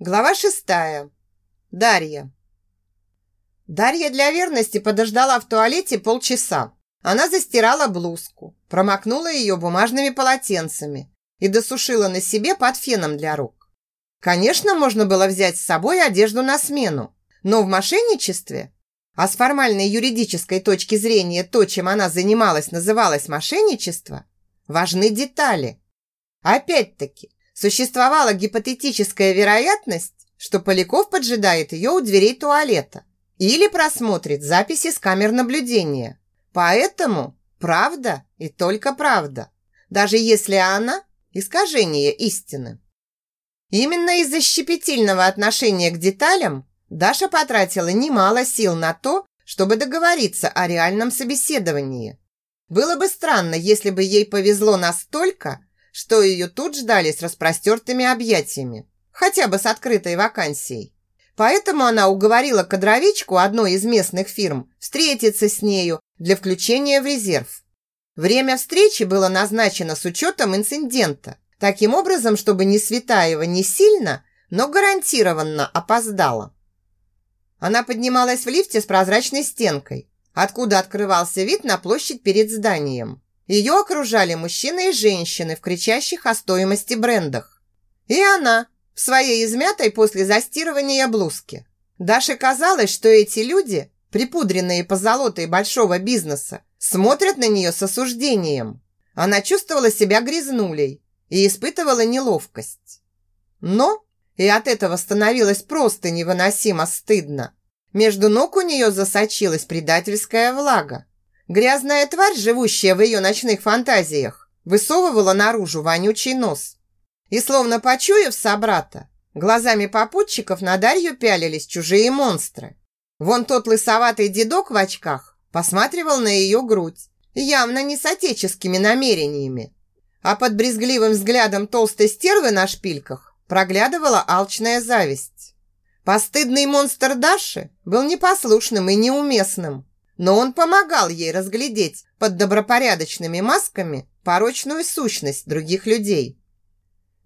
Глава шестая. Дарья. Дарья для верности подождала в туалете полчаса. Она застирала блузку, промокнула ее бумажными полотенцами и досушила на себе под феном для рук. Конечно, можно было взять с собой одежду на смену, но в мошенничестве, а с формальной юридической точки зрения то, чем она занималась, называлось мошенничество, важны детали. Опять-таки, существовала гипотетическая вероятность, что Поляков поджидает ее у дверей туалета или просмотрит записи с камер наблюдения. Поэтому правда и только правда, даже если она – искажение истины. Именно из-за щепетильного отношения к деталям Даша потратила немало сил на то, чтобы договориться о реальном собеседовании. Было бы странно, если бы ей повезло настолько, что ее тут ждали с распростертыми объятиями, хотя бы с открытой вакансией. Поэтому она уговорила кадровичку одной из местных фирм встретиться с нею для включения в резерв. Время встречи было назначено с учетом инцидента, таким образом, чтобы не Светаева не сильно, но гарантированно опоздала. Она поднималась в лифте с прозрачной стенкой, откуда открывался вид на площадь перед зданием. Ее окружали мужчины и женщины в кричащих о стоимости брендах. И она в своей измятой после застирывания блузке. Даше казалось, что эти люди, припудренные по золотой большого бизнеса, смотрят на нее с осуждением. Она чувствовала себя грязнулей и испытывала неловкость. Но и от этого становилось просто невыносимо стыдно. Между ног у нее засочилась предательская влага. Грязная тварь, живущая в ее ночных фантазиях, высовывала наружу вонючий нос. И словно почуяв собрата, глазами попутчиков на Дарью пялились чужие монстры. Вон тот лысоватый дедок в очках посматривал на ее грудь, явно не с отеческими намерениями. А под брезгливым взглядом толстой стервы на шпильках проглядывала алчная зависть. Постыдный монстр Даши был непослушным и неуместным, но он помогал ей разглядеть под добропорядочными масками порочную сущность других людей.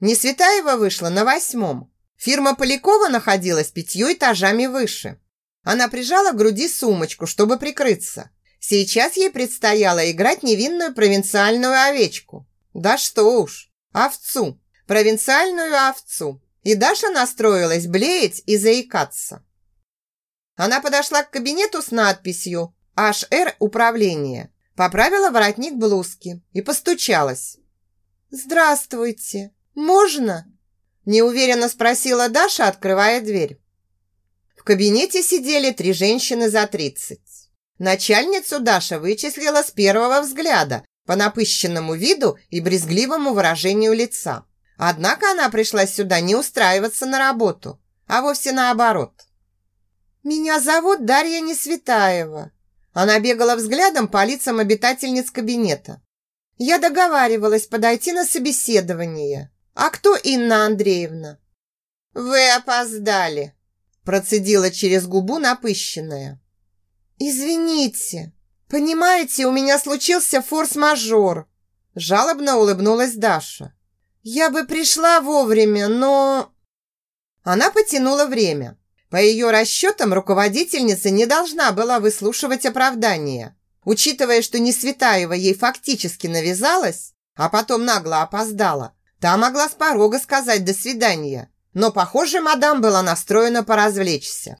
Несветаева вышла на восьмом. Фирма Полякова находилась пятью этажами выше. Она прижала к груди сумочку, чтобы прикрыться. Сейчас ей предстояло играть невинную провинциальную овечку. Да что уж, овцу, провинциальную овцу. И Даша настроилась блеять и заикаться. Она подошла к кабинету с надписью HR управление. Поправила воротник блузки и постучалась. «Здравствуйте! Можно?» Неуверенно спросила Даша, открывая дверь. В кабинете сидели три женщины за тридцать. Начальницу Даша вычислила с первого взгляда по напыщенному виду и брезгливому выражению лица. Однако она пришла сюда не устраиваться на работу, а вовсе наоборот. «Меня зовут Дарья Несветаева», она бегала взглядом по лицам обитательниц кабинета. Я договаривалась подойти на собеседование. А кто Инна Андреевна? Вы опоздали, процедила через губу напыщенная. Извините. Понимаете, у меня случился форс-мажор. Жалобно улыбнулась Даша. Я бы пришла вовремя, но... Она потянула время. По ее расчетам, руководительница не должна была выслушивать оправдания. Учитывая, что Несветаева ей фактически навязалась, а потом нагло опоздала, та могла с порога сказать «до свидания». Но, похоже, мадам была настроена поразвлечься.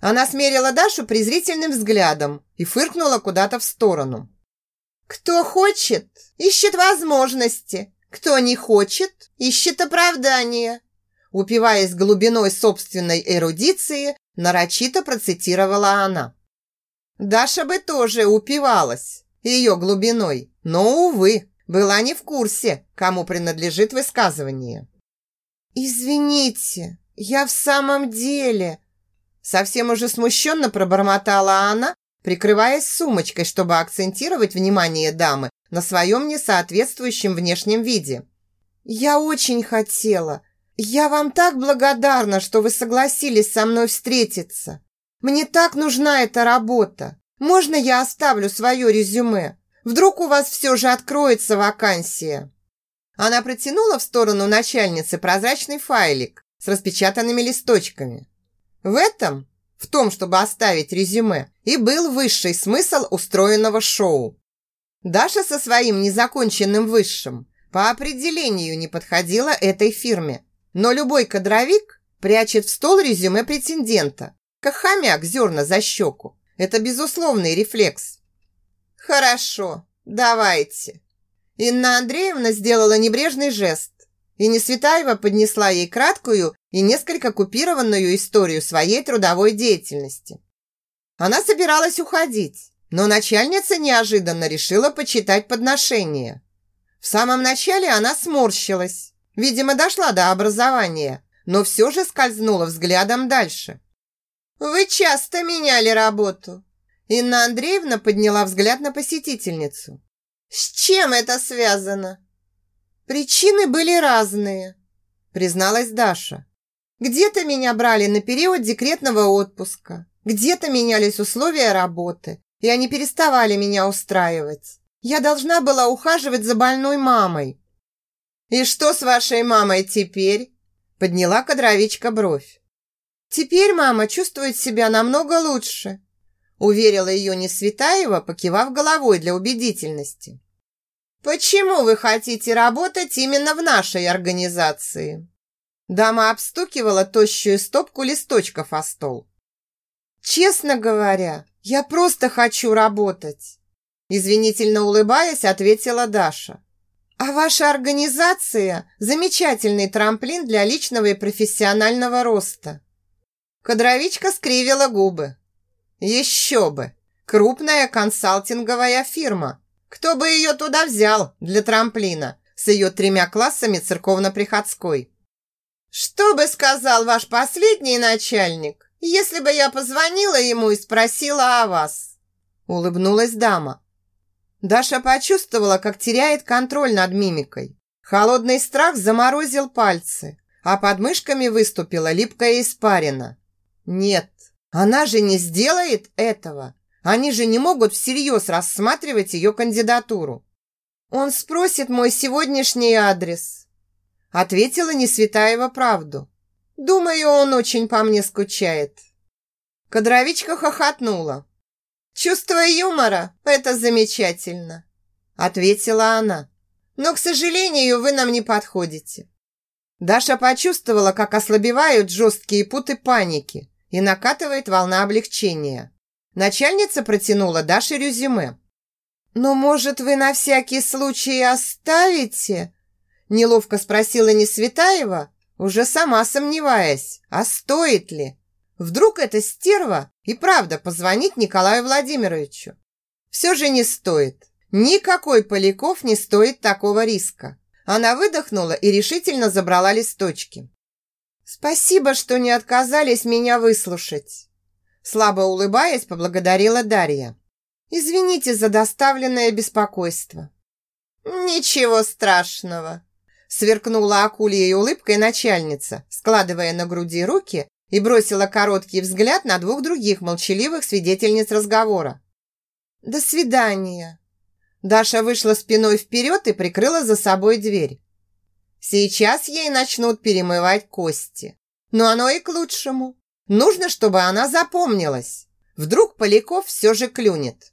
Она смерила Дашу презрительным взглядом и фыркнула куда-то в сторону. «Кто хочет, ищет возможности. Кто не хочет, ищет оправдания упиваясь глубиной собственной эрудиции, нарочито процитировала она. Даша бы тоже упивалась ее глубиной, но, увы, была не в курсе, кому принадлежит высказывание. «Извините, я в самом деле...» Совсем уже смущенно пробормотала она, прикрываясь сумочкой, чтобы акцентировать внимание дамы на своем несоответствующем внешнем виде. «Я очень хотела, «Я вам так благодарна, что вы согласились со мной встретиться. Мне так нужна эта работа. Можно я оставлю свое резюме? Вдруг у вас все же откроется вакансия?» Она протянула в сторону начальницы прозрачный файлик, с распечатанными листочками. В этом, в том, чтобы оставить резюме, и был высший смысл устроенного шоу. Даша со своим незаконченным высшим по определению не подходила этой фирме, но любой кадровик прячет в стол резюме претендента, как хомяк зерна за щеку. Это безусловный рефлекс. «Хорошо, давайте». Инна Андреевна сделала небрежный жест, и Несветаева поднесла ей краткую и несколько купированную историю своей трудовой деятельности. Она собиралась уходить, но начальница неожиданно решила почитать подношение. В самом начале она сморщилась, видимо, дошла до образования, но все же скользнула взглядом дальше. «Вы часто меняли работу?» Инна Андреевна подняла взгляд на посетительницу. «С чем это связано?» «Причины были разные», призналась Даша. «Где-то меня брали на период декретного отпуска, где-то менялись условия работы, и они переставали меня устраивать. Я должна была ухаживать за больной мамой». «И что с вашей мамой теперь?» Подняла кадровичка бровь. «Теперь мама чувствует себя намного лучше», уверила ее Несветаева, покивав головой для убедительности. «Почему вы хотите работать именно в нашей организации?» Дама обстукивала тощую стопку листочков о стол. «Честно говоря, я просто хочу работать», извинительно улыбаясь, ответила Даша. «А ваша организация – замечательный трамплин для личного и профессионального роста». Кадровичка скривила губы. «Еще бы! Крупная консалтинговая фирма. Кто бы ее туда взял для трамплина с ее тремя классами церковно-приходской?» «Что бы сказал ваш последний начальник, если бы я позвонила ему и спросила о вас?» Улыбнулась дама. Даша почувствовала, как теряет контроль над мимикой. Холодный страх заморозил пальцы, а под мышками выступила липкая испарина. «Нет, она же не сделает этого. Они же не могут всерьез рассматривать ее кандидатуру. Он спросит мой сегодняшний адрес. Ответила Несветаева правду. Думаю, он очень по мне скучает. Кадровичка хохотнула. Чувство юмора – это замечательно, ответила она. Но, к сожалению, вы нам не подходите. Даша почувствовала, как ослабевают жесткие путы паники и накатывает волна облегчения. Начальница протянула Даше резюме. «Но, может, вы на всякий случай оставите?» Неловко спросила Несветаева, уже сама сомневаясь, а стоит ли? Вдруг эта стерва и правда позвонит Николаю Владимировичу? Все же не стоит. Никакой Поляков не стоит такого риска. Она выдохнула и решительно забрала листочки. «Спасибо, что не отказались меня выслушать». Слабо улыбаясь, поблагодарила Дарья. «Извините за доставленное беспокойство». «Ничего страшного», Сверкнула акульей улыбкой начальница, складывая на груди руки и бросила короткий взгляд на двух других молчаливых свидетельниц разговора. «До свидания!» Даша вышла спиной вперед и прикрыла за собой дверь. Сейчас ей начнут перемывать кости. Но оно и к лучшему. Нужно, чтобы она запомнилась. Вдруг Поляков все же клюнет.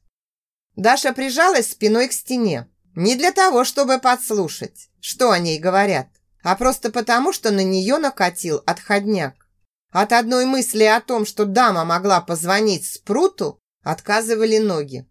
Даша прижалась спиной к стене. Не для того, чтобы подслушать, что о ней говорят, а просто потому, что на нее накатил отходняк. От одной мысли о том, что дама могла позвонить Спруту, отказывали ноги.